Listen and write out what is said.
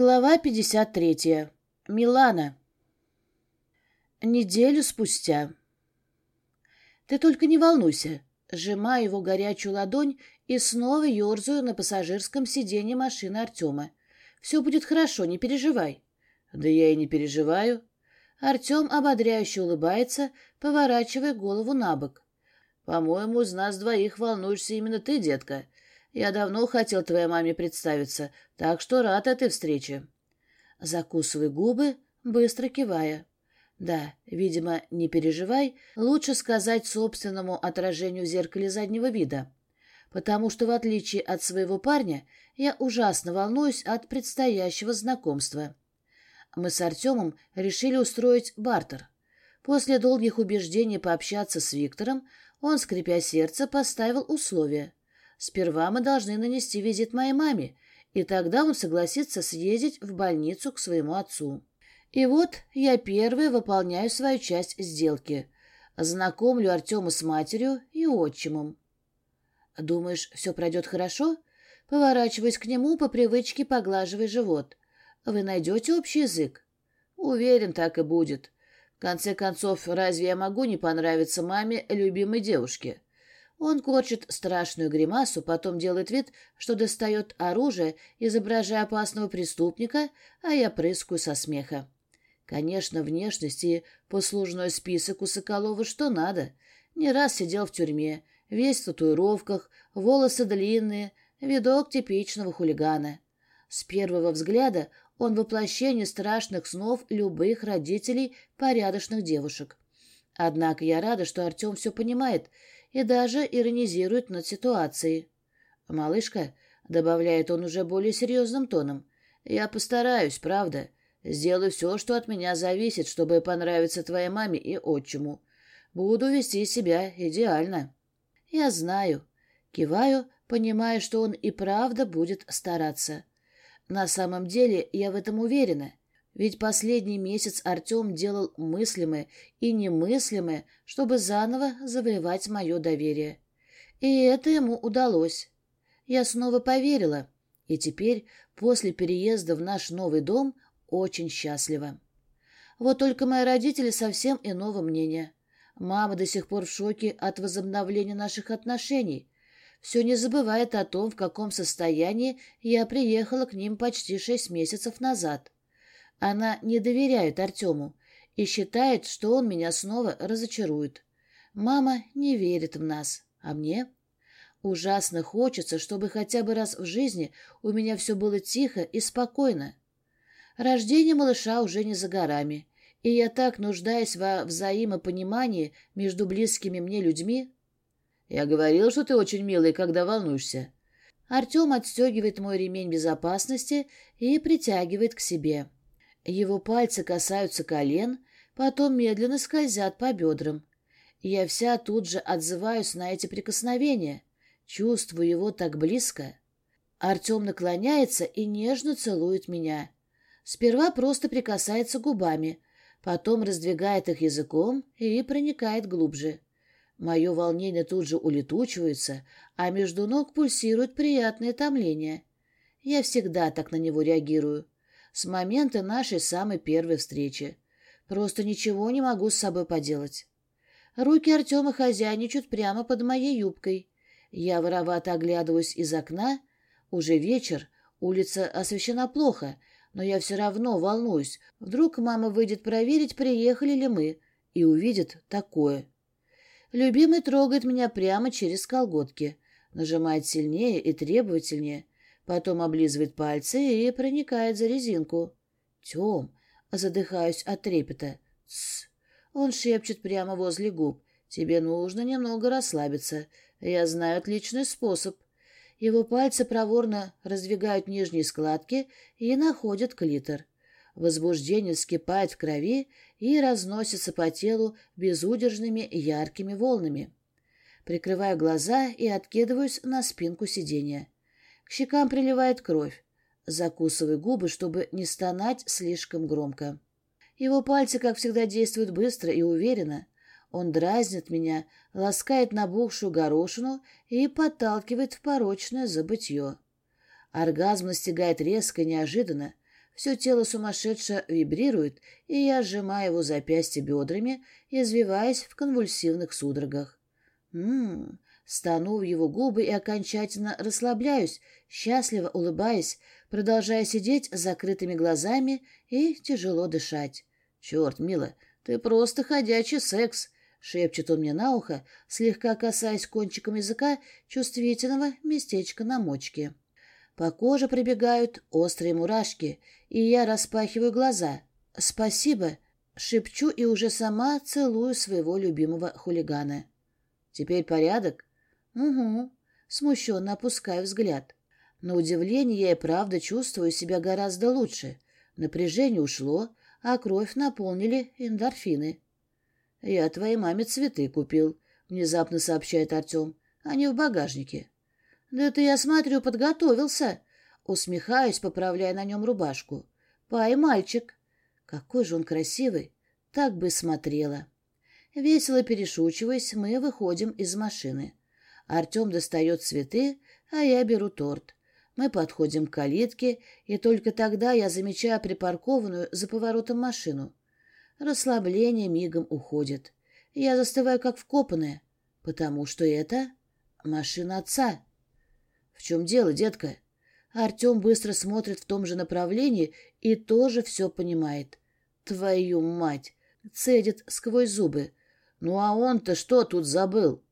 Глава 53. Милана. Неделю спустя. Ты только не волнуйся. Сжимаю его горячую ладонь и снова ерзаю на пассажирском сиденье машины Артема. Все будет хорошо, не переживай. Да я и не переживаю. Артем ободряюще улыбается, поворачивая голову на бок. По-моему, из нас двоих волнуешься именно ты, детка. Я давно хотел твоей маме представиться, так что рад этой встрече. Закусывай губы, быстро кивая. Да, видимо, не переживай, лучше сказать собственному отражению в зеркале заднего вида. Потому что, в отличие от своего парня, я ужасно волнуюсь от предстоящего знакомства. Мы с Артемом решили устроить бартер. После долгих убеждений пообщаться с Виктором, он, скрипя сердце, поставил условия. Сперва мы должны нанести визит моей маме, и тогда он согласится съездить в больницу к своему отцу. И вот я первая выполняю свою часть сделки. Знакомлю Артема с матерью и отчимом. «Думаешь, все пройдет хорошо?» Поворачиваясь к нему, по привычке поглаживая живот. «Вы найдете общий язык?» «Уверен, так и будет. В конце концов, разве я могу не понравиться маме любимой девушке?» Он корчит страшную гримасу, потом делает вид, что достает оружие, изображая опасного преступника, а я прыскаю со смеха. Конечно, внешность и послужной список у Соколова что надо. Не раз сидел в тюрьме, весь в татуировках, волосы длинные, видок типичного хулигана. С первого взгляда он воплощение страшных снов любых родителей порядочных девушек. Однако я рада, что Артем все понимает — и даже иронизирует над ситуацией. «Малышка», — добавляет он уже более серьезным тоном, — «я постараюсь, правда. Сделаю все, что от меня зависит, чтобы понравиться твоей маме и отчиму. Буду вести себя идеально». «Я знаю». Киваю, понимая, что он и правда будет стараться. На самом деле я в этом уверена. Ведь последний месяц Артем делал мыслимое и немыслимое, чтобы заново завоевать мое доверие. И это ему удалось. Я снова поверила, и теперь, после переезда в наш новый дом, очень счастлива. Вот только мои родители совсем иного мнения. Мама до сих пор в шоке от возобновления наших отношений. Все не забывает о том, в каком состоянии я приехала к ним почти шесть месяцев назад. Она не доверяет Артему и считает, что он меня снова разочарует. Мама не верит в нас, а мне? Ужасно хочется, чтобы хотя бы раз в жизни у меня все было тихо и спокойно. Рождение малыша уже не за горами, и я так нуждаюсь во взаимопонимании между близкими мне людьми. Я говорил, что ты очень милый, когда волнуешься. Артем отстегивает мой ремень безопасности и притягивает к себе. Его пальцы касаются колен, потом медленно скользят по бедрам. Я вся тут же отзываюсь на эти прикосновения, чувствую его так близко. Артем наклоняется и нежно целует меня. Сперва просто прикасается губами, потом раздвигает их языком и проникает глубже. Мое волнение тут же улетучивается, а между ног пульсирует приятное томление. Я всегда так на него реагирую с момента нашей самой первой встречи. Просто ничего не могу с собой поделать. Руки Артема хозяйничают прямо под моей юбкой. Я воровато оглядываюсь из окна. Уже вечер, улица освещена плохо, но я все равно волнуюсь. Вдруг мама выйдет проверить, приехали ли мы, и увидит такое. Любимый трогает меня прямо через колготки, нажимает сильнее и требовательнее потом облизывает пальцы и проникает за резинку. «Тем!» — задыхаюсь от трепета. «Тсс!» — он шепчет прямо возле губ. «Тебе нужно немного расслабиться. Я знаю отличный способ». Его пальцы проворно раздвигают нижние складки и находят клитор. Возбуждение вскипает в крови и разносится по телу безудержными яркими волнами. Прикрываю глаза и откидываюсь на спинку сиденья. Щекам приливает кровь. Закусываю губы, чтобы не стонать слишком громко. Его пальцы, как всегда, действуют быстро и уверенно. Он дразнит меня, ласкает набухшую горошину и подталкивает в порочное забытье. Оргазм настигает резко и неожиданно. Все тело сумасшедше вибрирует, и я сжимаю его запястье бедрами, извиваясь в конвульсивных судорогах. Ммм, стану в его губы и окончательно расслабляюсь, счастливо улыбаясь, продолжая сидеть с закрытыми глазами и тяжело дышать. «Черт, мила, ты просто ходячий секс!» — шепчет он мне на ухо, слегка касаясь кончиком языка чувствительного местечка на мочке. По коже пробегают острые мурашки, и я распахиваю глаза. «Спасибо!» — шепчу и уже сама целую своего любимого хулигана. «Теперь порядок?» «Угу». Смущенно опускаю взгляд. На удивление я и правда чувствую себя гораздо лучше. Напряжение ушло, а кровь наполнили эндорфины. «Я твоей маме цветы купил», — внезапно сообщает Артем. «Они в багажнике». «Да ты, я смотрю, подготовился!» Усмехаюсь, поправляя на нем рубашку. «Пай, мальчик!» Какой же он красивый! Так бы смотрела. Весело перешучиваясь, мы выходим из машины. Артем достает цветы, а я беру торт. Мы подходим к калитке, и только тогда я замечаю припаркованную за поворотом машину. Расслабление мигом уходит. Я застываю, как вкопанная, потому что это машина отца. «В чем дело, детка?» Артем быстро смотрит в том же направлении и тоже все понимает. «Твою мать!» — цедит сквозь зубы. «Ну а он-то что тут забыл?»